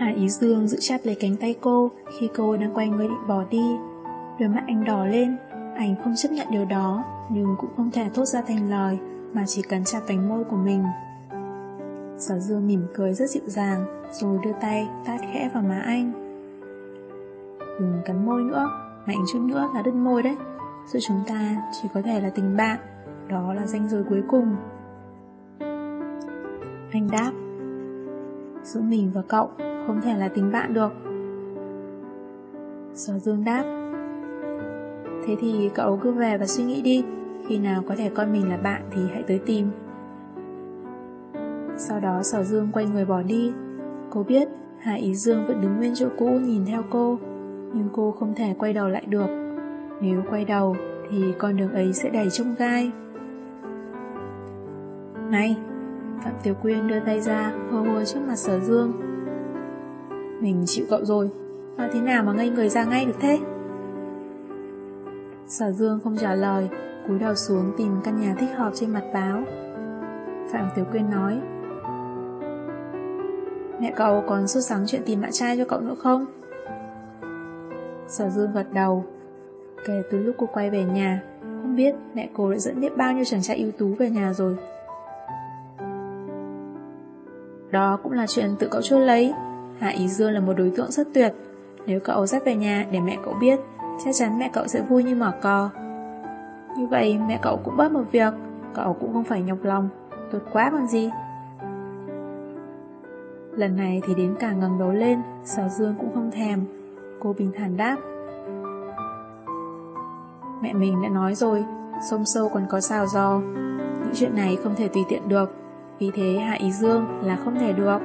Hà Ý Dương giữ chặt lấy cánh tay cô khi cô đang quay người định bỏ đi. Đôi mắt anh đỏ lên, anh không chấp nhận điều đó, nhưng cũng không thể thốt ra thành lời, mà chỉ cắn chặt cánh môi của mình. Sở Dương mỉm cười rất dịu dàng, rồi đưa tay tát khẽ vào má anh. Đừng cắn môi nữa, mạnh chút nữa là đứt môi đấy. Giữa chúng ta chỉ có thể là tình bạn, đó là danh giới cuối cùng. Anh đáp Giữa mình và cậu không thể là tình bạn được. Sở Dương đáp, Thế thì cậu cứ về và suy nghĩ đi, Khi nào có thể coi mình là bạn thì hãy tới tìm. Sau đó Sở Dương quay người bỏ đi. Cô biết Hà Ý Dương vẫn đứng nguyên chỗ cũ nhìn theo cô, Nhưng cô không thể quay đầu lại được. Nếu quay đầu Thì con đường ấy sẽ đầy trông gai. Này! Phạm Tiểu Quyên đưa tay ra, Hô hô trước mặt Sở Dương. Mình chịu cậu rồi. Mà thế nào mà ngây người ra ngay được thế? Sở Dương không trả lời, cúi đầu xuống tìm căn nhà thích hợp trên mặt báo. Phạm Tiểu Quyên nói, Mẹ cậu còn sốt sắng chuyện tìm bạn trai cho cậu nữa không? Sở Dương gật đầu. Kể từ lúc cô quay về nhà, Không biết mẹ cô đã dẫn biết bao nhiêu chàng trai ưu tú về nhà rồi. Đó cũng là chuyện tự cậu chưa lấy. Hạ Ý Dương là một đối tượng rất tuyệt. Nếu cậu dắt về nhà để mẹ cậu biết, Chắc chắn mẹ cậu sẽ vui như mở cò. Như vậy, mẹ cậu cũng bớt một việc. Cậu cũng không phải nhọc lòng. Tốt quá còn gì. Lần này thì đến cả ngẩng đầu lên, Sở Dương cũng không thèm. Cô bình thản đáp. Mẹ mình đã nói rồi, Sông sâu còn có sao giò. Những chuyện này không thể tùy tiện được. Vì thế Hạ Ý Dương là không thể được.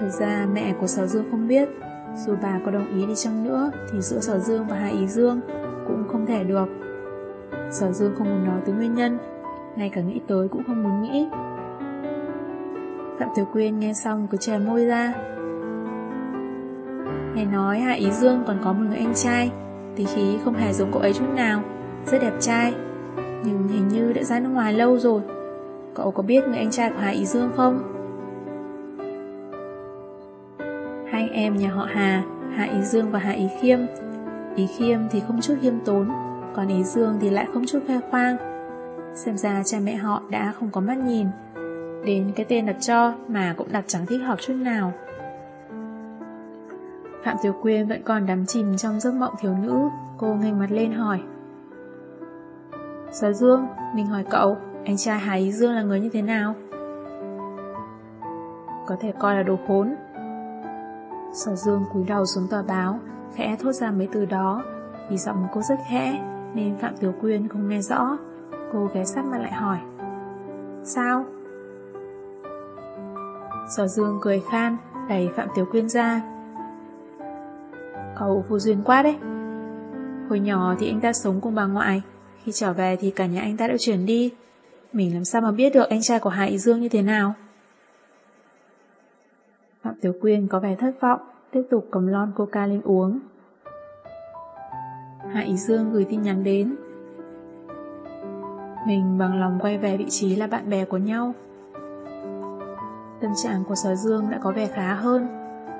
Thực ra mẹ của Sở Dương không biết. Dù bà có đồng ý đi chăng nữa, Thì giữa Sở Dương và Hạ Ý Dương Cũng không thể được. Sở Dương không muốn nói tới nguyên nhân, Ngay cả nghĩ tới cũng không muốn nghĩ. Phạm Tiểu Quyên nghe xong cứ chè môi ra. Nghe nói Hạ Ý Dương còn có một người anh trai Tí khí không hề giống cậu ấy chút nào. Rất đẹp trai, Nhưng hình như đã ra nước ngoài lâu rồi. Cậu có biết người anh trai của Hạ Ý Dương không? Hai anh em nhà họ Hà Hạ Ý Dương và Hạ Ý Khiêm. Ý Khiêm thì không chút khiêm tốn Còn Ý Dương thì lại không chút khoe khoang. Xem ra cha mẹ họ đã không có mắt nhìn. Đến cái tên đặt cho mà cũng đặt chẳng thích hợp chút nào. Phạm Tiểu Quyên vẫn còn đắm chìm trong giấc mộng thiếu nữ Cô nghênh mặt lên hỏi. Sở Dương, mình hỏi cậu Anh trai Hà Ý Dương là người như thế nào? Có thể coi là đồ khốn. Sở Dương cúi đầu xuống tờ báo, Khẽ thốt ra mấy từ đó. Vì giọng cô rất khẽ, Nên Phạm Tiểu Quyên không nghe rõ. Cô ghé sát mặt lại hỏi, Sao? Sở Dương cười khan, Đẩy Phạm Tiểu Quyên ra. Cậu vô duyên quá đấy. Hồi nhỏ thì anh ta sống cùng bà ngoại, Khi trở về thì cả nhà anh ta đã chuyển đi. Mình làm sao mà biết được anh trai của Hạ Ý Dương như thế nào? Phạm Tiểu Quyên có vẻ thất vọng, Tiếp tục cầm lon coca lên uống. Hạ Ý Dương gửi tin nhắn đến. Mình bằng lòng quay về vị trí là bạn bè của nhau. Tâm trạng của Sở Dương đã có vẻ khá hơn.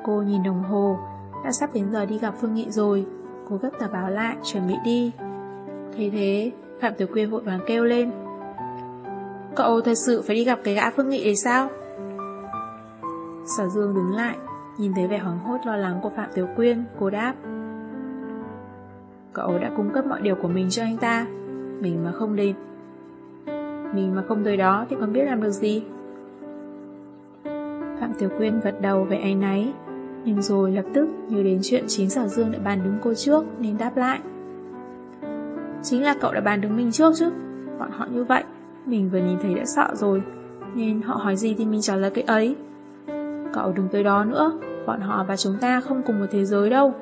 Cô nhìn đồng hồ, đã sắp đến giờ đi gặp Phương Nghị rồi. Cô gấp tờ báo lại, chuẩn bị đi. Thế thế, Phạm Tiểu Quyên vội vàng kêu lên. Cậu thật sự phải đi gặp cái gã Phương Nghị ấy sao? Sở Dương đứng lại Nhìn thấy vẻ hoảng hốt lo lắng của Phạm Tiểu Quyên Cô đáp. Cậu đã cung cấp mọi điều của mình cho anh ta. Mình mà không đi. Mình mà không tới đó Thì còn biết làm được gì? Phạm Tiểu Quyên gật đầu về áy náy nhưng rồi lập tức nhớ đến chuyện chính Sở Dương đã bàn đứng cô trước nên đáp lại. Chính là cậu đã bàn đứng mình trước chứ, bọn họ như vậy, mình vừa nhìn thấy đã sợ rồi, nên họ hỏi gì thì mình trả lời cái ấy. Cậu đừng tới đó nữa, bọn họ và chúng ta không cùng một thế giới đâu.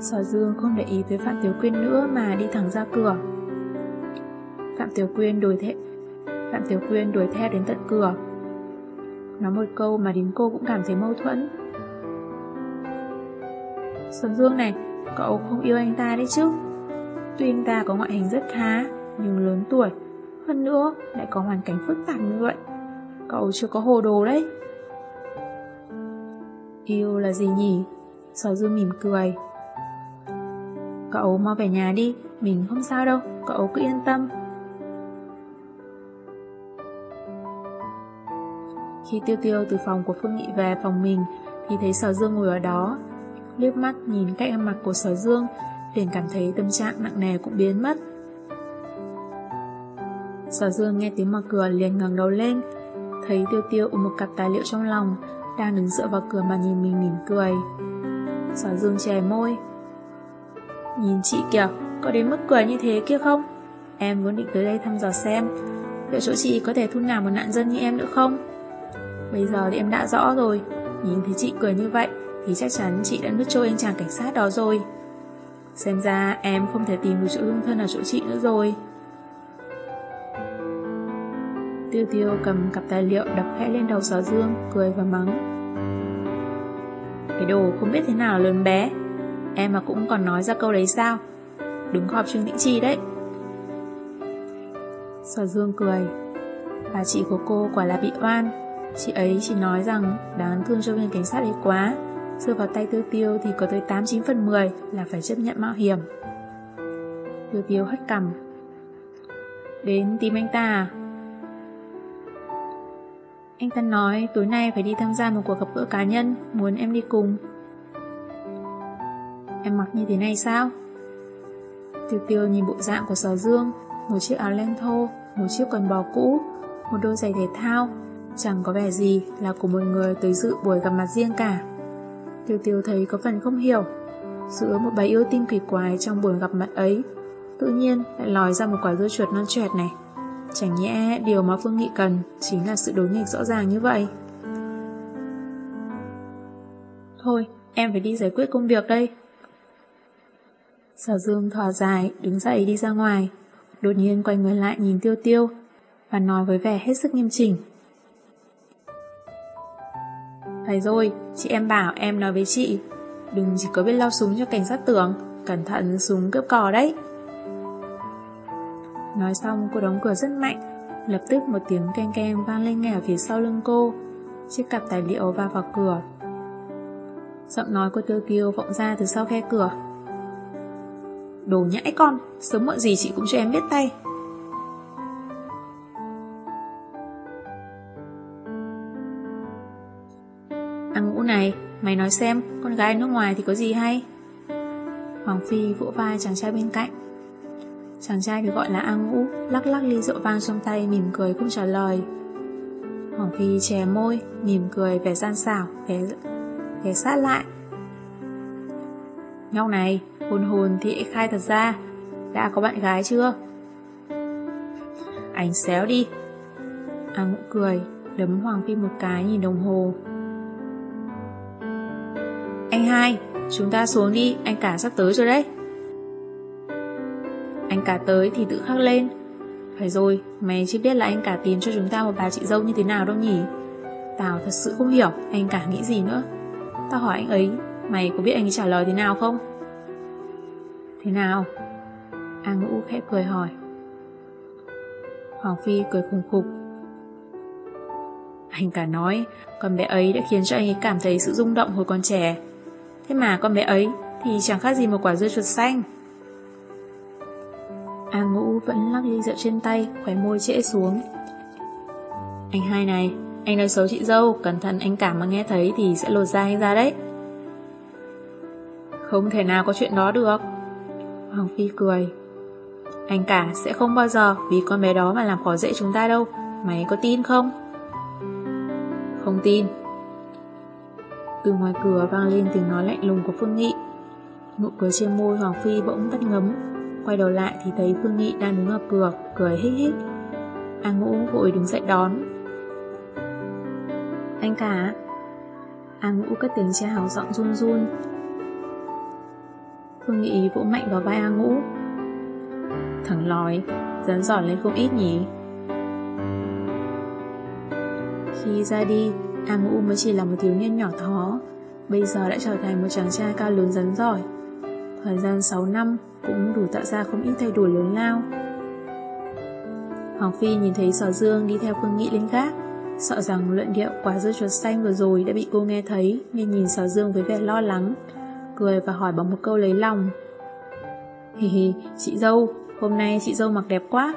Sở Dương không để ý tới Phạm Tiểu Quyên nữa mà đi thẳng ra cửa. Phạm Tiểu Quyên đuổi theo Phạm Tiểu Quyên đuổi theo đến tận cửa. Nói một câu mà đến cô cũng cảm thấy mâu thuẫn. Sở Dương này Cậu không yêu anh ta đấy chứ? Tuy anh ta có ngoại hình rất khá Nhưng lớn tuổi. Hơn nữa lại có hoàn cảnh phức tạp như vậy. Cậu chưa có hồ đồ đấy. Yêu là gì nhỉ? Sở Dương mỉm cười. Cậu mau về nhà đi, mình không sao đâu, cậu cứ yên tâm. Khi Tiêu Tiêu từ phòng của Phương Nghị về phòng mình thì thấy Sở Dương ngồi ở đó. Liếc mắt nhìn cách ăn mặc của Sở Dương liền cảm thấy tâm trạng nặng nề cũng biến mất. Sở Dương nghe tiếng mở cửa liền ngẩng đầu lên, thấy Tiêu Tiêu ôm một cặp tài liệu trong lòng, đang đứng dựa vào cửa mà nhìn mình mỉm cười. Sở Dương chè môi. Nhìn chị kìa, có đến mức cười như thế kia không? Em muốn định tới đây thăm dò xem, liệu chỗ chị có thể thu nào một nạn dân như em nữa không? Bây giờ thì em đã rõ rồi, nhìn thấy chị cười như vậy thì chắc chắn chị đã nuốt trôi anh chàng cảnh sát đó rồi. Xem ra em không thể tìm được chỗ hương thân ở chỗ chị nữa rồi. Tiêu tiêu cầm cặp tài liệu đập khẽ lên đầu sở dương, cười và mắng. Cái đồ không biết thế nào lớn bé, em mà cũng còn nói ra câu đấy sao? Đứng họp Trương Tĩnh Chi đấy. Sở dương cười. Bà chị của cô quả là bị oan. Chị ấy chỉ nói rằng đáng thương cho viên cảnh sát ấy quá. Rơi vào tay tiêu tiêu thì có tới 89 phần 10 là phải chấp nhận mạo hiểm. Tiêu tiêu hất cằm. Đến tìm anh ta à? Anh Tân nói tối nay phải đi tham gia một cuộc gặp gỡ cá nhân, muốn em đi cùng. Em mặc như thế này sao? Tiêu tiêu nhìn bộ dạng của sở dương, một chiếc áo len thô, một chiếc quần bò cũ, một đôi giày thể thao, chẳng có vẻ gì là của một người tới dự buổi gặp mặt riêng cả. Tiêu tiêu thấy có phần không hiểu, giữa một bài yêu tinh quỷ quái trong buổi gặp mặt ấy, tự nhiên lại lòi ra một quả dưa chuột non trẻ này. Chẳng nhẽ điều mà Phương Nghị cần chính là sự đối nghịch rõ ràng như vậy. Thôi, em phải đi giải quyết công việc đây. Sở Dương thở dài, đứng dậy đi ra ngoài. Đột nhiên quay người lại nhìn Tiêu Tiêu và nói với vẻ hết sức nghiêm chỉnh. Phải rồi, chị em bảo em nói với chị, đừng chỉ có biết lao súng cho cảnh sát tưởng, cẩn thận súng cướp cò đấy. Nói xong, cô đóng cửa rất mạnh. Lập tức một tiếng keng keng vang lên nghe ở phía sau lưng cô. Chiếc cặp tài liệu va vào cửa. Giọng nói của tiêu kiêu vọng ra từ sau khe cửa. Đồ nhãi con, Sớm muộn gì chị cũng cho em biết tay. Ăn ngũ này, Mày nói xem, Con gái nước ngoài thì có gì hay? Hoàng Phi vỗ vai chàng trai bên cạnh. Chàng trai được gọi là A Ngũ Lắc lắc ly rượu vang trong tay, Mỉm cười không trả lời. Hoàng Phi chè môi, Mỉm cười, vẻ gian xảo, vẻ vẻ sát lại. Nhau này, Hồn hồn thì khai thật ra, Đã có bạn gái chưa? Anh xéo đi. A Ngũ cười, Đấm Hoàng Phi một cái nhìn đồng hồ. Anh hai, Chúng ta xuống đi, Anh cả sắp tới rồi đấy anh cả tới thì tự khắc lên. Phải rồi, mày chưa biết là anh cả tìm cho chúng ta một bà chị dâu như thế nào đâu nhỉ? Tao thật sự không hiểu anh cả nghĩ gì nữa. Tao hỏi anh ấy Mày có biết anh ấy trả lời thế nào không? Thế nào? A ngũ khẽ cười hỏi. Hoàng Phi cười khùng khục. Anh cả nói Con bé ấy đã khiến cho anh ấy cảm thấy sự rung động hồi còn trẻ. Thế mà con bé ấy Thì chẳng khác gì một quả dưa chuột xanh. A ngũ vẫn lắc ly rượu trên tay, khóe môi trễ xuống. Anh hai này, anh nói xấu chị dâu, cẩn thận anh cả mà nghe thấy thì sẽ lột da anh ra đấy. Không thể nào có chuyện đó được. Hoàng Phi cười. Anh cả sẽ không bao giờ vì con bé đó mà làm khó dễ chúng ta đâu, mày có tin không? Không tin. Từ ngoài cửa vang lên tiếng nói lạnh lùng của Phương Nghị. Nụ cười trên môi Hoàng Phi bỗng tắt ngấm, Quay đầu lại thì thấy Phương Nghị đang đứng ở cửa, cười hít hít. A Ngũ vội đứng dậy đón. Anh cả. A Ngũ cất tiếng chào giọng run run. Phương Nghị vỗ mạnh vào vai A Ngũ. Thằng lòi, dấn giỏi lên không ít nhỉ. Khi ra đi, A Ngũ mới chỉ là một thiếu niên nhỏ thó, bây giờ đã trở thành một chàng trai cao lớn rắn giỏi. Thời gian 6 năm, cũng đủ tạo ra không ít thay đổi lớn lao. Hoàng Phi nhìn thấy Sở Dương đi theo Phương Nghị lên gác, Sợ rằng luận điệu quá dưa chuột xanh vừa rồi đã bị cô nghe thấy nên nhìn Sở Dương với vẻ lo lắng, cười và hỏi bằng một câu lấy lòng. Hì hì, chị dâu, hôm nay chị dâu mặc đẹp quá.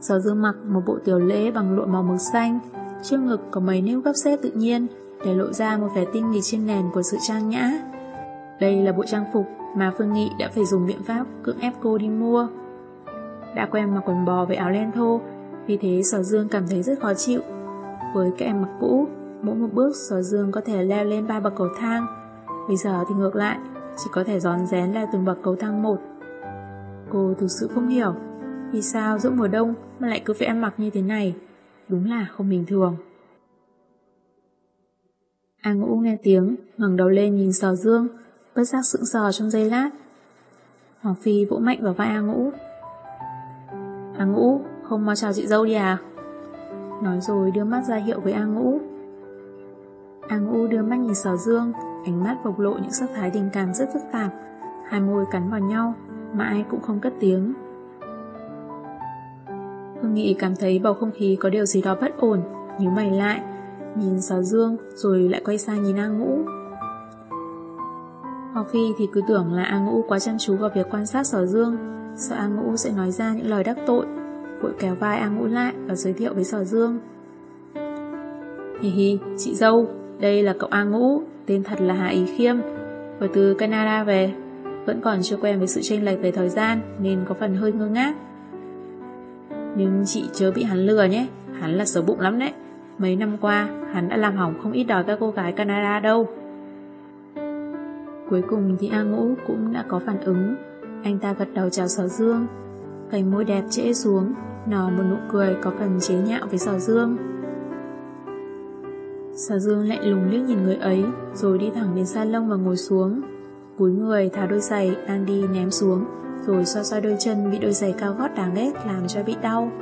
Sở Dương mặc một bộ tiểu lễ bằng lụa màu mực xanh, trước ngực có mấy nếp gấp xếp tự nhiên để lộ ra một vẻ tinh nghịch trên nền của sự trang nhã. Đây là bộ trang phục mà Phương Nghị đã phải dùng biện pháp cưỡng ép cô đi mua. Đã quen mặc quần bò với áo len thô, vì thế Sở Dương cảm thấy rất khó chịu. Với các em mặc cũ, mỗi một bước Sở Dương có thể leo lên ba bậc cầu thang. Bây giờ thì ngược lại, chỉ có thể giòn rén leo từng bậc cầu thang một. Cô thực sự không hiểu, vì sao giữa mùa đông mà lại cứ phải ăn mặc như thế này. Đúng là không bình thường. A Ngũ nghe tiếng, ngẩng đầu lên nhìn Sở Dương, bất giác sững sờ trong giây lát. Hoàng Phi vỗ mạnh vào vai A Ngũ. A Ngũ, không mau chào chị dâu đi à? Nói rồi đưa mắt ra hiệu với A Ngũ. A Ngũ đưa mắt nhìn Sở Dương, ánh mắt bộc lộ những sắc thái tình cảm rất phức tạp, hai môi cắn vào nhau, mà ai cũng không cất tiếng. Hương Nghị cảm thấy bầu không khí có điều gì đó bất ổn, nhíu mày lại, nhìn Sở Dương rồi lại quay sang nhìn A Ngũ. Hoặc Phi thì cứ tưởng là A Ngũ quá chăm chú vào việc quan sát Sở Dương, sợ A Ngũ sẽ nói ra những lời đắc tội, vội kéo vai A Ngũ lại và giới thiệu với Sở Dương. Hì hì, chị dâu, đây là cậu A Ngũ, tên thật là Hà Ý Khiêm, vừa từ Canada về, vẫn còn chưa quen với sự chênh lệch về thời gian nên có phần hơi ngơ ngác. Nhưng chị chớ bị hắn lừa nhé, hắn là xấu bụng lắm đấy. Mấy năm qua, hắn đã làm hỏng không ít đòi các cô gái Canada đâu. Cuối cùng thì A Ngũ cũng đã có phản ứng. Anh ta gật đầu chào Sở Dương. Cành môi đẹp trễ xuống, nở một nụ cười có phần chế nhạo với Sở Dương. Sở Dương lại lùng liếc nhìn người ấy, rồi đi thẳng đến salon và ngồi xuống. Cúi người tháo đôi giày đang đi ném xuống, rồi xoa xoa đôi chân bị đôi giày cao gót đáng ghét làm cho bị đau.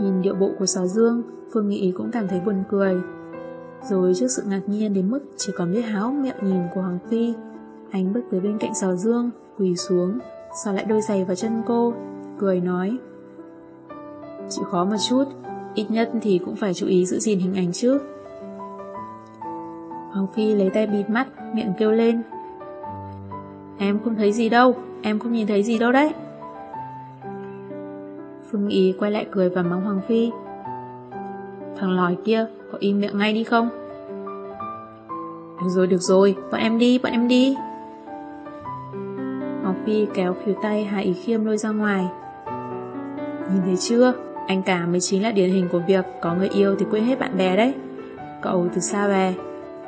Nhìn điệu bộ của Sở Dương, Phương Nghị cũng cảm thấy buồn cười. Rồi trước sự ngạc nhiên đến mức chỉ còn biết háo miệng nhìn của Hoàng Phi, anh bước tới bên cạnh Sào Dương, quỳ xuống, sò lại đôi giày vào chân cô, cười nói. Chịu khó một chút, ít nhất thì cũng phải chú ý giữ gìn hình ảnh trước. Hoàng Phi lấy tay bịt mắt, miệng kêu lên. Em không thấy gì đâu, em không nhìn thấy gì đâu đấy. Phương Ý quay lại cười và mắng Hoàng Phi. Thằng lòi kia, có im miệng ngay đi không? Được rồi, được rồi, bọn em đi, bọn em đi. Ngọc Phi kéo khỉu tay Hà Ý Khiêm lôi ra ngoài. Nhìn thấy chưa, anh cả mới chính là điển hình của việc có người yêu thì quên hết bạn bè đấy. Cậu từ xa về,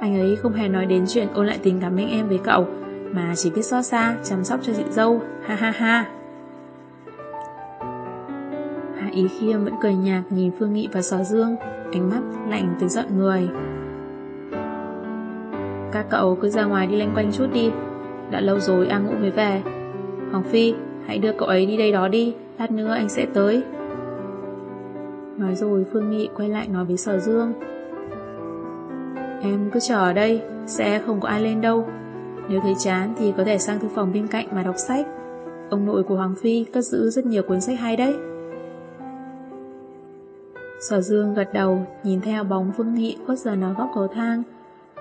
anh ấy không hề nói đến chuyện ôn lại tình cảm anh em với cậu, mà chỉ biết xót xa, chăm sóc cho chị dâu, ha ha ha. Hạ Ý Khiêm vẫn cười nhạt nhìn Phương Nghị và Sở Dương, ánh mắt lạnh từ giận người. Các cậu cứ ra ngoài đi lanh quanh chút đi, đã lâu rồi A Ngũ mới về. Hoàng Phi, hãy đưa cậu ấy đi đây đó đi, lát nữa anh sẽ tới. Nói rồi Phương Nghị quay lại nói với Sở Dương. Em cứ chờ ở đây, sẽ không có ai lên đâu. Nếu thấy chán thì có thể sang thư phòng bên cạnh mà đọc sách. Ông nội của Hoàng Phi cất giữ rất nhiều cuốn sách hay đấy. Sở Dương gật đầu, nhìn theo bóng Phương Nghị khuất giờ nó góc cầu thang,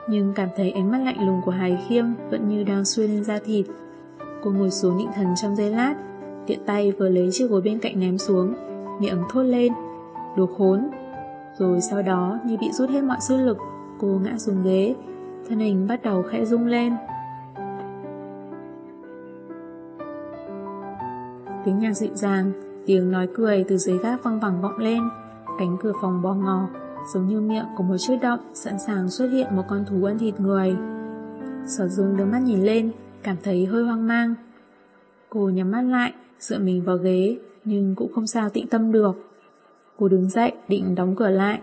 nhưng cảm thấy ánh mắt lạnh lùng của Hải Khiêm vẫn như đang xuyên lên da thịt. Cô ngồi xuống định thần trong giây lát, tiện tay vừa lấy chiếc gối bên cạnh ném xuống, miệng thốt lên, đồ khốn. Rồi sau đó như bị rút hết mọi sức lực, cô ngã xuống ghế, thân hình bắt đầu khẽ rung lên. Tiếng nhạc dịu dàng, tiếng nói cười từ dưới gác văng vẳng vọng lên, cánh cửa phòng bò ngò, giống như miệng của một chiếc động sẵn sàng xuất hiện một con thú ăn thịt người. Sở dương đưa mắt nhìn lên, cảm thấy hơi hoang mang. Cô nhắm mắt lại, dựa mình vào ghế, nhưng cũng không sao tĩnh tâm được. Cô đứng dậy, định đóng cửa lại.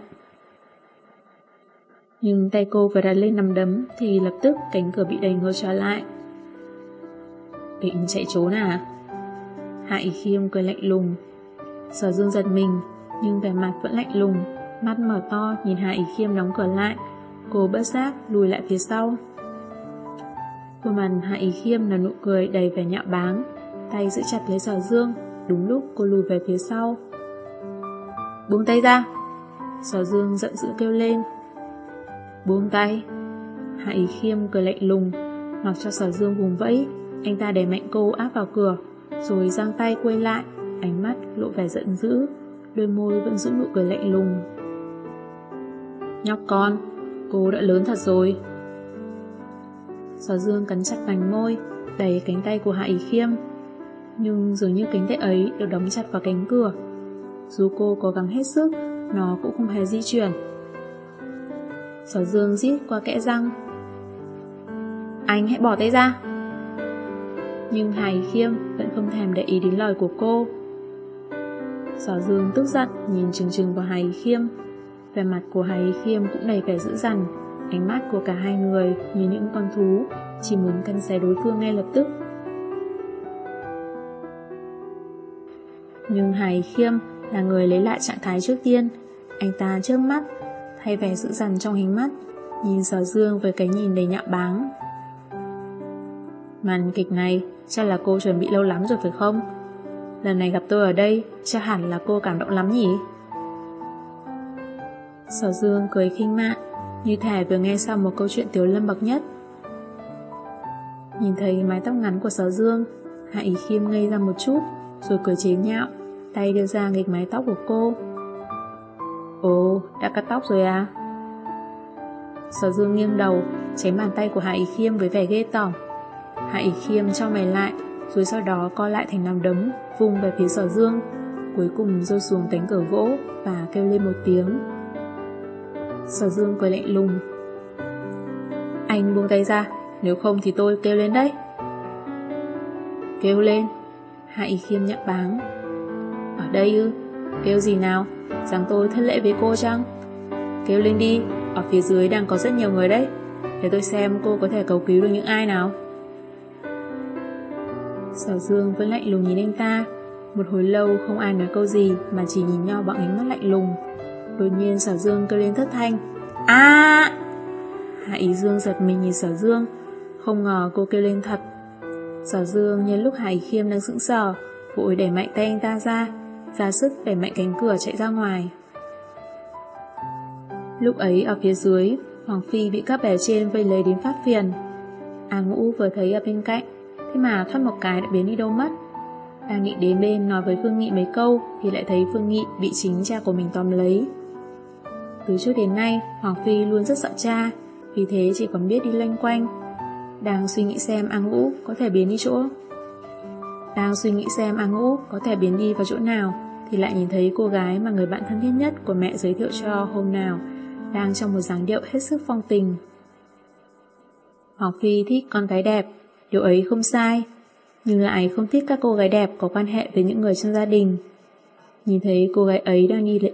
Nhưng tay cô vừa đặt lên nằm đấm thì lập tức cánh cửa bị đẩy ngược trở lại. Định chạy trốn à? Hạ Ý Khiêm cười lạnh lùng. Sở Dương giật mình, nhưng vẻ mặt vẫn lạnh lùng, mắt mở to nhìn Hạ Ý Khiêm đóng cửa lại. Cô bất giác lùi lại phía sau. Khuôn mặt Hạ Ý Khiêm là nụ cười đầy vẻ nhạo báng, tay giữ chặt lấy Sở Dương, đúng lúc cô lùi về phía sau. Buông tay ra! Sở Dương giận dữ kêu lên. Buông tay! Hạ Ý Khiêm cười lạnh lùng, mặc cho Sở Dương vùng vẫy, anh ta đẩy mạnh cô áp vào cửa, rồi giang tay quay lại, ánh mắt lộ vẻ giận dữ, đôi môi vẫn giữ nụ cười lạnh lùng. Nhóc con, cô đã lớn thật rồi. Sở Dương cắn chặt vành môi, đẩy cánh tay của Hạ Ý Khiêm. Nhưng dường như cánh tay ấy được đóng chặt vào cánh cửa. Dù cô cố gắng hết sức, nó cũng không hề di chuyển. Sở Dương rít qua kẽ răng. Anh hãy bỏ tay ra. Nhưng Hải Ý Khiêm vẫn không thèm để ý đến lời của cô. Sở Dương tức giận nhìn chừng chừng vào Hà Ý Khiêm. Về mặt của Hà Ý Khiêm cũng đầy vẻ dữ dằn. Ánh mắt của cả hai người như những con thú, chỉ muốn cân xé đối phương ngay lập tức. Nhưng Hải Khiêm là người lấy lại trạng thái trước tiên. Anh ta trước mắt, thay vẻ dữ dằn trong hình mắt, nhìn Sở Dương với cái nhìn đầy nhạo báng. Màn kịch này chắc là cô chuẩn bị lâu lắm rồi phải không? Lần này gặp tôi ở đây, chắc hẳn là cô cảm động lắm nhỉ? Sở Dương cười khinh mạn, như thể vừa nghe xong một câu chuyện tiểu lâm bậc nhất. Nhìn thấy mái tóc ngắn của Sở Dương, Hạ Ý Khiêm ngây ra một chút, rồi cười chế nhạo, tay đưa ra nghịch mái tóc của cô. Ồ, đã cắt tóc rồi à? Sở Dương nghiêng đầu, tránh bàn tay của Hạ Ý Khiêm với vẻ ghê tởm. Hạ Ý Khiêm cho mày lại, rồi sau đó co lại thành nằm đấm, vung về phía Sở Dương, cuối cùng rơi xuống cánh cửa gỗ và kêu lên một tiếng. Sở Dương cười lạnh lùng. Anh buông tay ra, nếu không thì tôi kêu lên đấy. Kêu lên. Hạ Khiêm nhận báng. Ở đây ư? Kêu gì nào? Rằng tôi thân lệ với cô chăng? Kêu lên đi, ở phía dưới đang có rất nhiều người đấy. Để tôi xem cô có thể cầu cứu được những ai nào. Sở Dương vẫn lạnh lùng nhìn anh ta. Một hồi lâu không ai nói câu gì mà chỉ nhìn nhau bằng ánh mắt lạnh lùng. Đột nhiên sở dương kêu lên thất thanh. A! Hạ Ý Dương giật mình nhìn sở dương. Không ngờ cô kêu lên thật. Sở dương nhân lúc Hải Khiêm đang sững sờ, Vội đẩy mạnh tay anh ta ra ra sức đẩy mạnh cánh cửa chạy ra ngoài. Lúc ấy ở phía dưới, Hoàng Phi bị các bè trên vây lấy đến phát phiền. A Ngũ vừa thấy ở bên cạnh Thế mà thoát một cái đã biến đi đâu mất Đang định đến bên nói với Phương Nghị mấy câu Thì lại thấy Phương Nghị bị chính cha của mình tóm lấy từ trước đến nay, Hoàng Phi luôn rất sợ cha, vì thế chỉ còn biết đi loanh quanh. Đang suy nghĩ xem A Ngũ có thể biến đi chỗ. Đang suy nghĩ xem A Ngũ có thể biến đi vào chỗ nào, thì lại nhìn thấy cô gái mà người bạn thân thiết nhất của mẹ giới thiệu cho hôm nào, đang trong một dáng điệu hết sức phong tình. Hoàng Phi thích con gái đẹp, điều ấy không sai, nhưng lại không thích các cô gái đẹp có quan hệ với những người trong gia đình. Nhìn thấy cô gái ấy đang đi lại,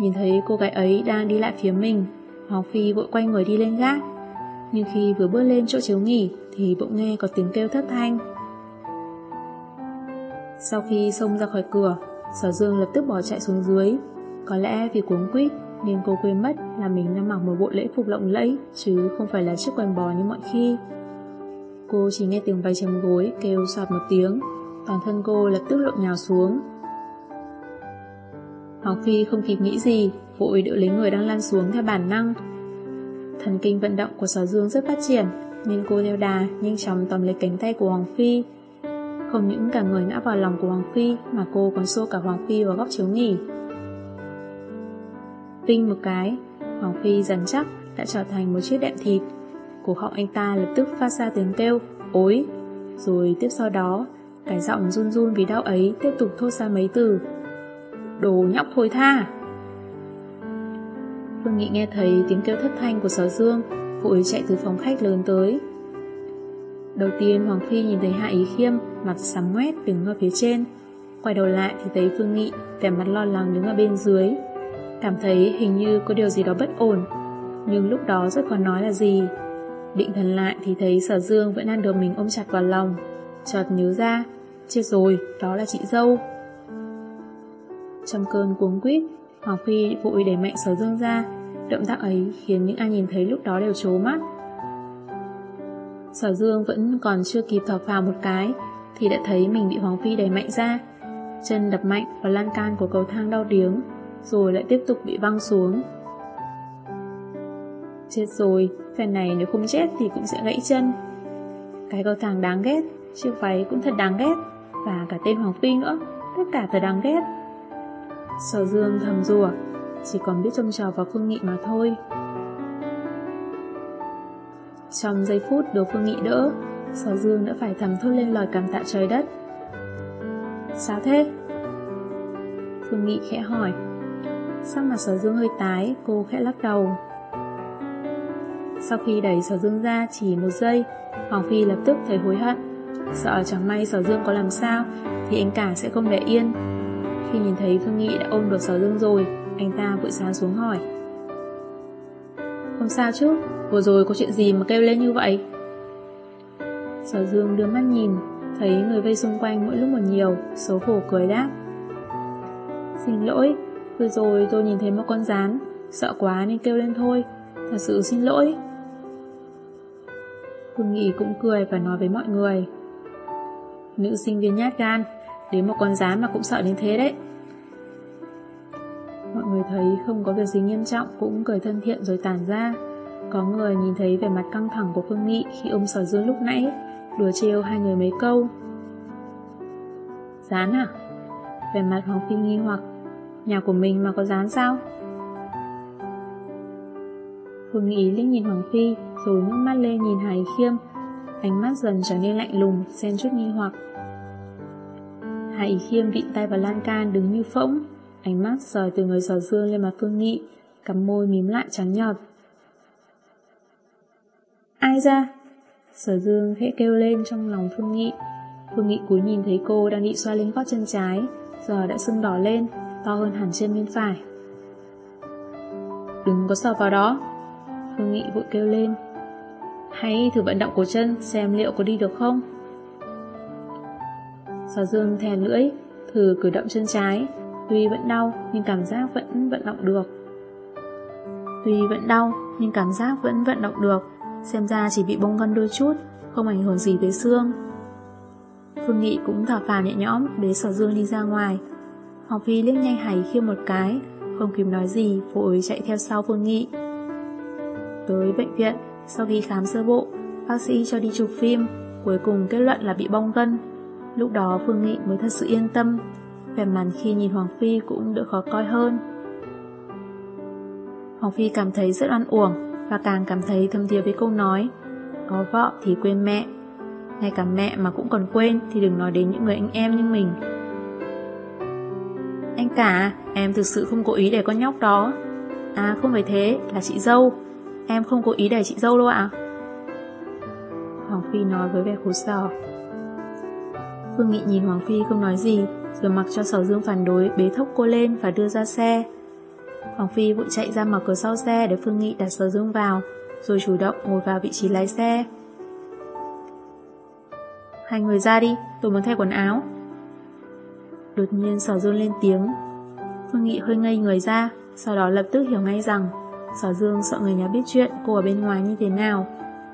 Nhìn thấy cô gái ấy đang đi lại phía mình, Hoàng Phi vội quay người đi lên gác. Nhưng khi vừa bước lên chỗ chiếu nghỉ thì bỗng nghe có tiếng kêu thất thanh. Sau khi xông ra khỏi cửa, Sở Dương lập tức bỏ chạy xuống dưới. Có lẽ vì cuống quýt nên cô quên mất là mình đang mặc một bộ lễ phục lộng lẫy chứ không phải là chiếc quần bò như mọi khi. Cô chỉ nghe tiếng váy chấm gối kêu soạt một tiếng, toàn thân cô lập tức lộn nhào xuống, Hoàng Phi không kịp nghĩ gì, vội đỡ lấy người đang lăn xuống theo bản năng. Thần kinh vận động của Sở Dương rất phát triển, nên cô theo đà nhanh chóng tóm lấy cánh tay của Hoàng Phi. Không những cả người ngã vào lòng của Hoàng Phi mà cô còn xô cả Hoàng Phi vào góc chiếu nghỉ. vinh một cái, Hoàng Phi dần chắc đã trở thành một chiếc đệm thịt. Cổ họng anh ta lập tức phát ra tiếng kêu, ối. Rồi tiếp sau đó, cái giọng run run vì đau ấy tiếp tục thốt ra mấy từ Đồ nhóc thôi tha! Phương Nghị nghe thấy tiếng kêu thất thanh của Sở Dương Vội chạy từ phòng khách lớn tới. Đầu tiên Hoàng Phi nhìn thấy Hạ Ý Khiêm Mặt sắm ngoét đứng ở phía trên Quay đầu lại thì thấy Phương Nghị Vẻ mặt lo lắng đứng ở bên dưới Cảm thấy hình như có điều gì đó bất ổn Nhưng lúc đó rất khó nói là gì. Định thần lại thì thấy Sở Dương vẫn đang được mình ôm chặt vào lòng Chợt nhớ ra Chết rồi, đó là chị dâu trong cơn cuống quýt, Hoàng Phi vội đẩy mạnh sở dương ra, động tác ấy khiến những ai nhìn thấy lúc đó đều trố mắt. Sở dương vẫn còn chưa kịp thở vào một cái, thì đã thấy mình bị Hoàng Phi đẩy mạnh ra. Chân đập mạnh vào lan can của cầu thang đau điếng, rồi lại tiếp tục bị văng xuống. Chết rồi, phần này nếu không chết thì cũng sẽ gãy chân. Cái cầu thang đáng ghét, chiếc váy cũng thật đáng ghét, và cả tên Hoàng Phi nữa, tất cả thật đáng ghét. Sở Dương thầm rủa, chỉ còn biết trông chờ vào Phương Nghị mà thôi. Trong giây phút được Phương Nghị đỡ, Sở Dương đã phải thầm thốt lên lời cảm tạ trời đất. Sao thế? Phương Nghị khẽ hỏi. Sắc mặt Sở Dương hơi tái, cô khẽ lắc đầu. Sau khi đẩy Sở Dương ra chỉ một giây, Hoàng Phi lập tức thấy hối hận. Sợ chẳng may Sở Dương có làm sao, thì anh cả sẽ không để yên. Khi nhìn thấy Phương Nghị đã ôm được Sở Dương rồi, anh ta vội sáng xuống hỏi. Không sao chứ, vừa rồi có chuyện gì mà kêu lên như vậy? Sở Dương đưa mắt nhìn, thấy người vây xung quanh mỗi lúc một nhiều, xấu hổ cười đáp. Xin lỗi, vừa rồi tôi nhìn thấy một con rán, sợ quá nên kêu lên thôi, thật sự xin lỗi. Phương Nghị cũng cười và nói với mọi người. Nữ sinh viên nhát gan, đến một con rán mà cũng sợ đến thế đấy. Mọi người thấy không có việc gì nghiêm trọng cũng cười thân thiện rồi tản ra. Có người nhìn thấy vẻ mặt căng thẳng của Phương Nghị khi ôm sở dương lúc nãy, đùa trêu hai người mấy câu. Rán à? Vẻ mặt Hoàng Phi nghi hoặc, nhà của mình mà có rán sao? Phương Nghị liếc nhìn Hoàng Phi, rồi ngước mắt lên nhìn Hải Khiêm, ánh mắt dần trở nên lạnh lùng, xen chút nghi hoặc. Hải Khiêm vịn tay vào lan can đứng như phỗng, ánh mắt rời từ người sở dương lên mặt Phương Nghị, cắm môi mím lại trắng nhợt. Ai ra? Sở dương khẽ kêu lên trong lòng Phương Nghị. Phương Nghị cúi nhìn thấy cô đang bị xoa lên gót chân trái, giờ đã sưng đỏ lên, to hơn hẳn chân bên phải. Đừng có sờ vào đó. Phương Nghị vội kêu lên. Hãy thử vận động cổ chân xem liệu có đi được không? Sở dương thè lưỡi, thử cử động chân trái, tuy vẫn đau nhưng cảm giác vẫn vận động được. Tuy vẫn đau nhưng cảm giác vẫn vận động được, xem ra chỉ bị bong gân đôi chút, không ảnh hưởng gì tới xương. Phương Nghị cũng thở phào nhẹ nhõm, bế sở dương đi ra ngoài. Học Phi liếc nhanh Hải khiêm một cái, không kịp nói gì, vội chạy theo sau Phương Nghị. Tới bệnh viện, sau khi khám sơ bộ, bác sĩ cho đi chụp phim, cuối cùng kết luận là bị bong gân. Lúc đó Phương Nghị mới thật sự yên tâm, vẻ mặt khi nhìn Hoàng Phi cũng đỡ khó coi hơn. Hoàng Phi cảm thấy rất oan uổng và càng cảm thấy thâm thiế với câu nói có vợ thì quên mẹ. Ngay cả mẹ mà cũng còn quên thì đừng nói đến những người anh em như mình. Anh cả, em thực sự không cố ý để con nhóc đó. À không phải thế, là chị dâu. Em không cố ý để chị dâu đâu ạ. Hoàng Phi nói với vẻ khổ sở. Phương Nghị nhìn Hoàng Phi không nói gì, rồi mặc cho Sở Dương phản đối bế thốc cô lên và đưa ra xe. Hoàng Phi vội chạy ra mở cửa sau xe để Phương Nghị đặt Sở Dương vào, rồi chủ động ngồi vào vị trí lái xe. Hai người ra đi, tôi muốn thay quần áo. Đột nhiên Sở Dương lên tiếng. Phương Nghị hơi ngây người ra, sau đó lập tức hiểu ngay rằng Sở Dương sợ người nhà biết chuyện cô ở bên ngoài như thế nào,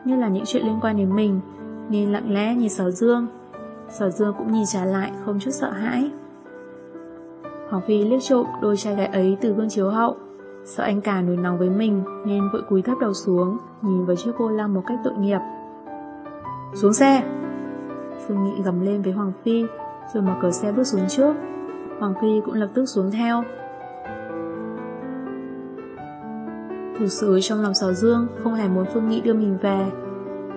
như là những chuyện liên quan đến mình, nên lặng lẽ nhìn Sở Dương. Sở Dương cũng nhìn trả lại không chút sợ hãi. Hoàng Phi liếc trộm đôi trai gái ấy từ gương chiếu hậu, sợ anh cả nổi nóng với mình nên vội cúi thấp đầu xuống, nhìn vào chiếc cô lăng một cách tội nghiệp. Xuống xe! Phương Nghị gầm lên với Hoàng Phi, rồi mở cửa xe bước xuống trước. Hoàng Phi cũng lập tức xuống theo. Thủ sự trong lòng sò Dương không hề muốn Phương Nghị đưa mình về.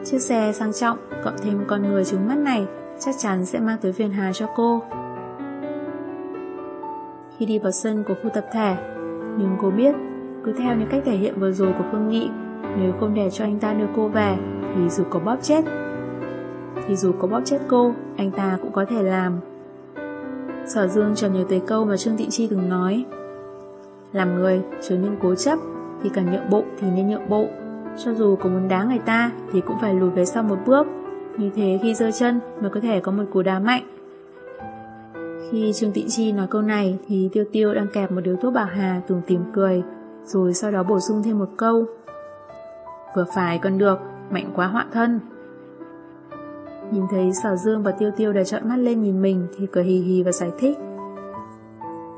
Chiếc xe sang trọng, cộng thêm con người trứng mắt này, chắc chắn sẽ mang tới phiền hà cho cô. Khi đi vào sân của khu tập thể, nhưng cô biết, cứ theo những cách thể hiện vừa rồi của Phương Nghị, nếu không để cho anh ta đưa cô về, thì dù có bóp chết, thì dù có bóp chết cô, anh ta cũng có thể làm. Sở Dương chợt nhớ tới câu mà Trương thị Chi từng nói. Làm người trở nên cố chấp, thì cần nhượng bộ thì nên nhượng bộ. Cho dù có muốn đá người ta thì cũng phải lùi về sau một bước. Như thế khi rơi chân mới có thể có một cú đá mạnh. Khi Trương Tịnh Chi nói câu này thì Tiêu Tiêu đang kẹp một điếu thuốc bảo hà tùm tìm cười, rồi sau đó bổ sung thêm một câu. Vừa phải còn được, mạnh quá họa thân. Nhìn thấy Sở Dương và Tiêu Tiêu đều trợn mắt lên nhìn mình thì cười hì hì và giải thích.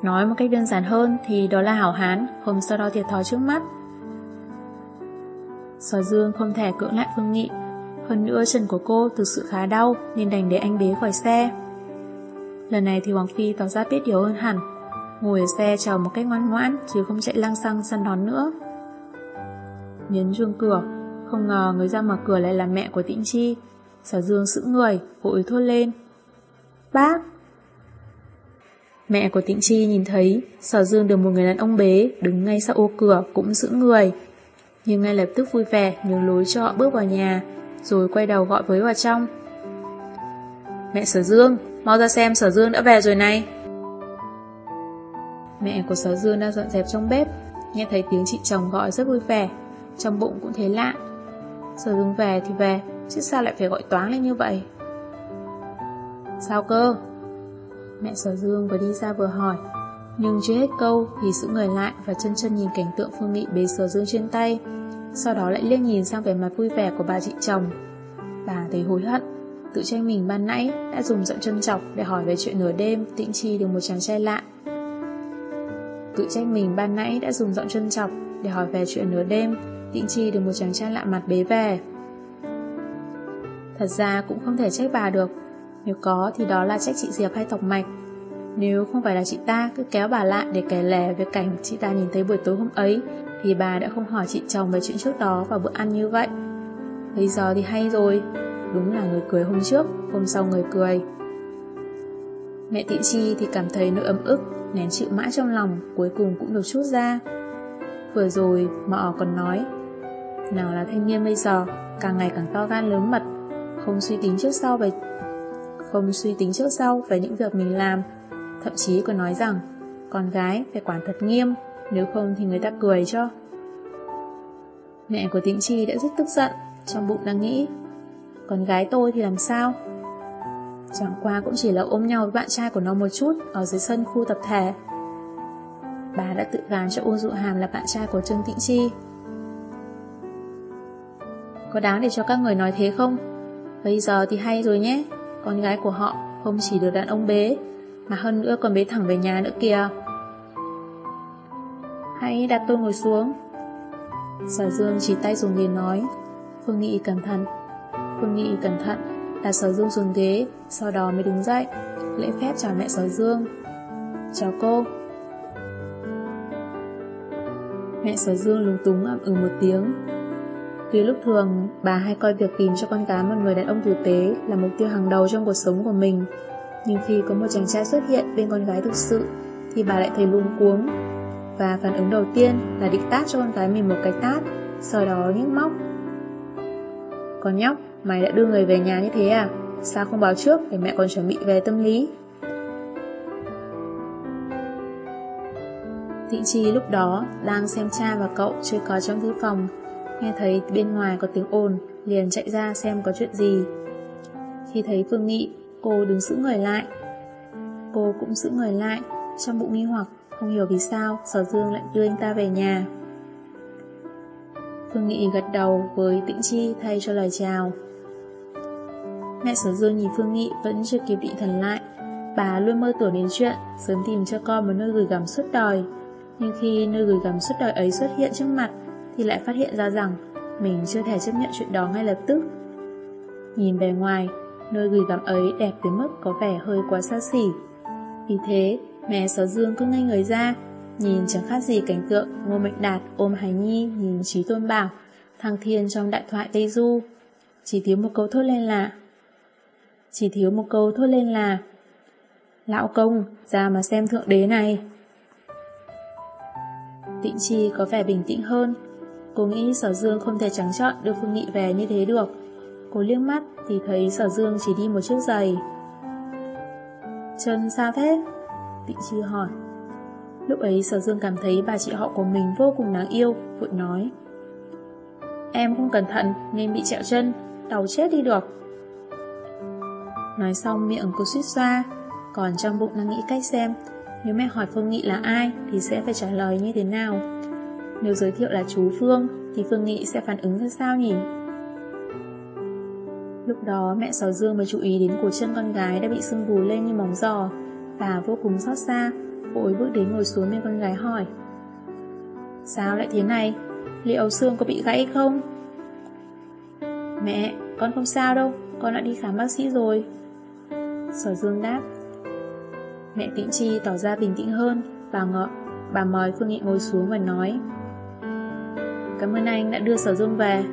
Nói một cách đơn giản hơn thì đó là hảo hán, không so đo thiệt thòi trước mắt. Sở Dương không thể cưỡng lại Phương Nghị, hơn nữa chân của cô thực sự khá đau nên đành để anh bế khỏi xe. Lần này thì Hoàng Phi tỏ ra biết điều hơn hẳn, ngồi ở xe chờ một cách ngoan ngoãn chứ không chạy lăng xăng săn đón nữa. Nhấn chuông cửa, không ngờ người ra mở cửa lại là mẹ của Tĩnh Chi. Sở Dương sững người, vội thốt lên. Bác! Mẹ của Tịnh Chi nhìn thấy Sở Dương được một người đàn ông bế đứng ngay sau ô cửa cũng giữ người. Nhưng ngay lập tức vui vẻ nhường lối cho họ bước vào nhà rồi quay đầu gọi với vào trong. Mẹ Sở Dương, mau ra xem Sở Dương đã về rồi này. Mẹ của Sở Dương đang dọn dẹp trong bếp, nghe thấy tiếng chị chồng gọi rất vui vẻ, trong bụng cũng thấy lạ. Sở Dương về thì về, chứ sao lại phải gọi toán lên như vậy? Sao cơ? Mẹ Sở Dương vừa đi ra vừa hỏi. Nhưng chưa hết câu thì sự người lại Và chân chân nhìn cảnh tượng Phương Nghị bế Sở Dương trên tay, Sau đó lại liếc nhìn sang vẻ mặt vui vẻ của bà chị chồng. Bà thấy hối hận, Tự tranh mình ban nãy đã dùng giọng chân chọc Để hỏi về chuyện nửa đêm Tĩnh chi được một chàng trai lạ. Tự trách mình ban nãy đã dùng giọng chân chọc Để hỏi về chuyện nửa đêm Tĩnh chi được một chàng trai lạ mặt bế về Thật ra cũng không thể trách bà được nếu có thì đó là trách chị Diệp hay Tộc Mạch. Nếu không phải là chị ta cứ kéo bà lại để kể lẻ về cảnh chị ta nhìn thấy buổi tối hôm ấy Thì bà đã không hỏi chị chồng về chuyện trước đó vào bữa ăn như vậy. Bây giờ thì hay rồi. Đúng là người cười hôm trước, hôm sau người cười. Mẹ Tị Chi thì cảm thấy nỗi ấm ức Nén chịu mãi trong lòng Cuối cùng cũng được chút ra. Vừa rồi mọ còn nói Nào là thanh niên bây giờ Càng ngày càng to gan lớn mật Không suy tính trước sau về không suy tính trước sau về những việc mình làm, thậm chí còn nói rằng con gái phải quản thật nghiêm, nếu không thì người ta cười cho. Mẹ của Tĩnh Chi đã rất tức giận, trong bụng đang nghĩ, con gái tôi thì làm sao? Chẳng qua cũng chỉ là ôm nhau với bạn trai của nó một chút ở dưới sân khu tập thể. Bà đã tự gán cho Uông Dụ Hàm là bạn trai của Trương Tĩnh Chi. Có đáng để cho các người nói thế không? Bây giờ thì hay rồi nhé con gái của họ không chỉ được đàn ông bế, mà hơn nữa còn bế thẳng về nhà nữa kìa. Hãy đặt tôi ngồi xuống. Sở Dương chỉ tay dùng ghế nói, Phương Nghị cẩn thận. Phương Nghị cẩn thận, đặt Sở Dương xuống ghế, sau đó mới đứng dậy, lễ phép chào mẹ Sở Dương. Chào cô. Mẹ Sở Dương lúng túng ậm ừ một tiếng, Tuy lúc thường, bà hay coi việc tìm cho con gái một người đàn ông tử tế là mục tiêu hàng đầu trong cuộc sống của mình. Nhưng khi có một chàng trai xuất hiện bên con gái thực sự, thì bà lại thấy luống cuống. Và phản ứng đầu tiên là định tát cho con gái mình một cái tát, sau đó nhức móc. Con nhóc, mày đã đưa người về nhà như thế à? Sao không báo trước để mẹ còn chuẩn bị về tâm lý? thịnh trì lúc đó đang xem cha và cậu chơi cờ trong thư phòng Nghe thấy bên ngoài có tiếng ồn, liền chạy ra xem có chuyện gì. Khi thấy Phương Nghị, cô đứng giữ người lại. Cô cũng giữ người lại, trong bụng nghi hoặc, không hiểu vì sao Sở Dương lại đưa anh ta về nhà. Phương Nghị gật đầu với Tĩnh Chi thay cho lời chào. Mẹ Sở Dương nhìn Phương Nghị vẫn chưa kịp định thần lại. Bà luôn mơ tưởng đến chuyện sớm tìm cho con một nơi gửi gắm suốt đời. Nhưng khi nơi gửi gắm suốt đời ấy xuất hiện trước mặt, thì lại phát hiện ra rằng mình chưa thể chấp nhận chuyện đó ngay lập tức. Nhìn bề ngoài, nơi gửi gắm ấy đẹp tới mức có vẻ hơi quá xa xỉ. Vì thế, mẹ Sở Dương cứ ngây người ra, nhìn chẳng khác gì cảnh tượng Ngô Mệnh Đạt ôm Hải Nhi nhìn Trí Tôn Bảo, thăng thiên trong đại thoại Tây Du. Chỉ thiếu một câu thốt lên là Chỉ thiếu một câu thốt lên là Lão công, ra mà xem thượng đế này. Tịnh Chi có vẻ bình tĩnh hơn, Cô nghĩ Sở Dương không thể trắng chọn đưa Phương Nghị về như thế được. Cô liếc mắt thì thấy Sở Dương chỉ đi một chiếc giày. Chân sao thế? Tịnh Chi hỏi. Lúc ấy Sở Dương cảm thấy bà chị họ của mình vô cùng đáng yêu, vội nói. Em không cẩn thận nên bị trẹo chân, đau chết đi được. Nói xong miệng cô suýt xoa, còn trong bụng đang nghĩ cách xem nếu mẹ hỏi Phương Nghị là ai thì sẽ phải trả lời như thế nào. Nếu giới thiệu là chú Phương Thì Phương Nghị sẽ phản ứng ra sao nhỉ Lúc đó mẹ Sở Dương mới chú ý đến cổ chân con gái đã bị sưng vù lên như móng giò và vô cùng xót xa, vội bước đến ngồi xuống bên con gái hỏi. Sao lại thế này? Liệu xương có bị gãy không? Mẹ, con không sao đâu, con đã đi khám bác sĩ rồi. Sở Dương đáp. Mẹ Tĩnh Chi tỏ ra bình tĩnh hơn, bà ngọ, bà mời Phương Nghị ngồi xuống và nói. Cảm ơn anh đã đưa Sở Dương về.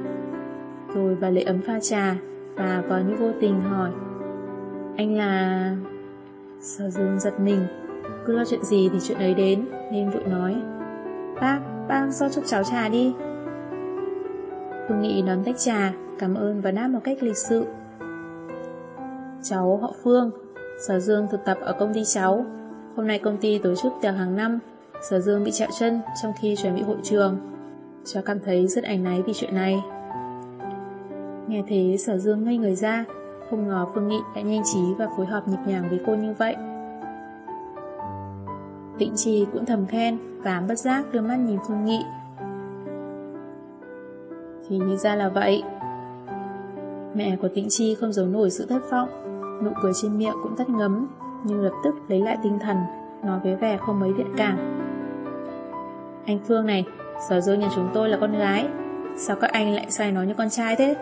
Rồi bà lệ ấm pha trà và có như vô tình hỏi. Anh là... Sở Dương giật mình, cứ lo chuyện gì thì chuyện ấy đến, nên vội nói. Bác, bác cho chúc cháu trà đi. Phương Nghị đón tách trà, cảm ơn và đáp một cách lịch sự. Cháu họ Phương, Sở Dương thực tập ở công ty cháu. Hôm nay công ty tổ chức tiệc hàng năm, Sở Dương bị trẹo chân trong khi chuẩn bị hội trường. Cháu cảm thấy rất ảnh náy vì chuyện này. Nghe thế Sở Dương ngây người ra, không ngờ Phương Nghị đã nhanh trí và phối hợp nhịp nhàng với cô như vậy. Tịnh Trì cũng thầm khen và bất giác đưa mắt nhìn Phương Nghị. Thì như ra là vậy. Mẹ của Tịnh Chi không giấu nổi sự thất vọng, nụ cười trên miệng cũng tắt ngấm, nhưng lập tức lấy lại tinh thần, nói với vẻ không mấy thiện cảm. Anh Phương này, sở dương nhà chúng tôi là con gái, sao các anh lại xoay nó như con trai thế?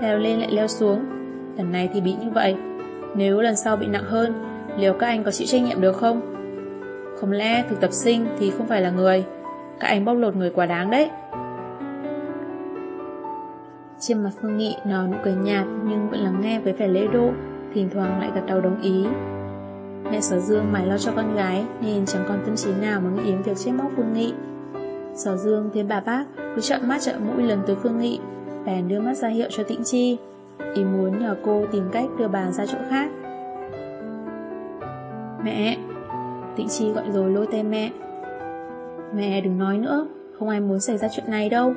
Leo lên lại leo xuống, lần này thì bị như vậy. Nếu lần sau bị nặng hơn, liệu các anh có chịu trách nhiệm được không? Không lẽ thực tập sinh thì không phải là người, các anh bóc lột người quá đáng đấy. Trên mặt Phương Nghị nở nụ cười nhạt nhưng vẫn lắng nghe với vẻ lễ độ, thỉnh thoảng lại gật đầu đồng ý. Mẹ Sở Dương mải lo cho con gái nên chẳng còn tâm trí nào mà nghĩ đến việc chết móc Phương Nghị. Sở Dương thấy bà bác cứ trợn mắt trợn mũi lần tới Phương Nghị, bèn đưa mắt ra hiệu cho Tĩnh Chi, ý muốn nhờ cô tìm cách đưa bà ra chỗ khác. Mẹ! Tĩnh Chi gọi rồi lôi tên mẹ. Mẹ đừng nói nữa, không ai muốn xảy ra chuyện này đâu.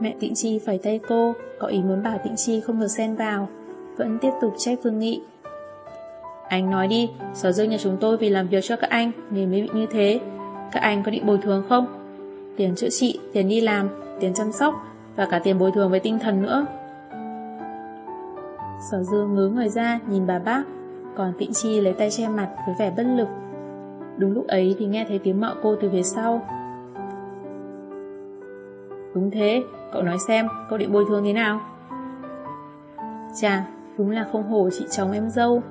Mẹ Tĩnh Chi phải tay cô, có ý muốn bảo Tĩnh Chi không được xen vào, vẫn tiếp tục trách Phương Nghị. Anh nói đi, sở dương nhà chúng tôi vì làm việc cho các anh nên mới bị như thế. Các anh có định bồi thường không? Tiền chữa trị, tiền đi làm, tiền chăm sóc và cả tiền bồi thường với tinh thần nữa. Sở dương ngứa người ra nhìn bà bác, còn Tịnh Chi lấy tay che mặt với vẻ bất lực. Đúng lúc ấy thì nghe thấy tiếng mợ cô từ phía sau. Đúng thế, cậu nói xem, cậu định bồi thường thế nào? Chà, đúng là không hổ chị chồng em dâu,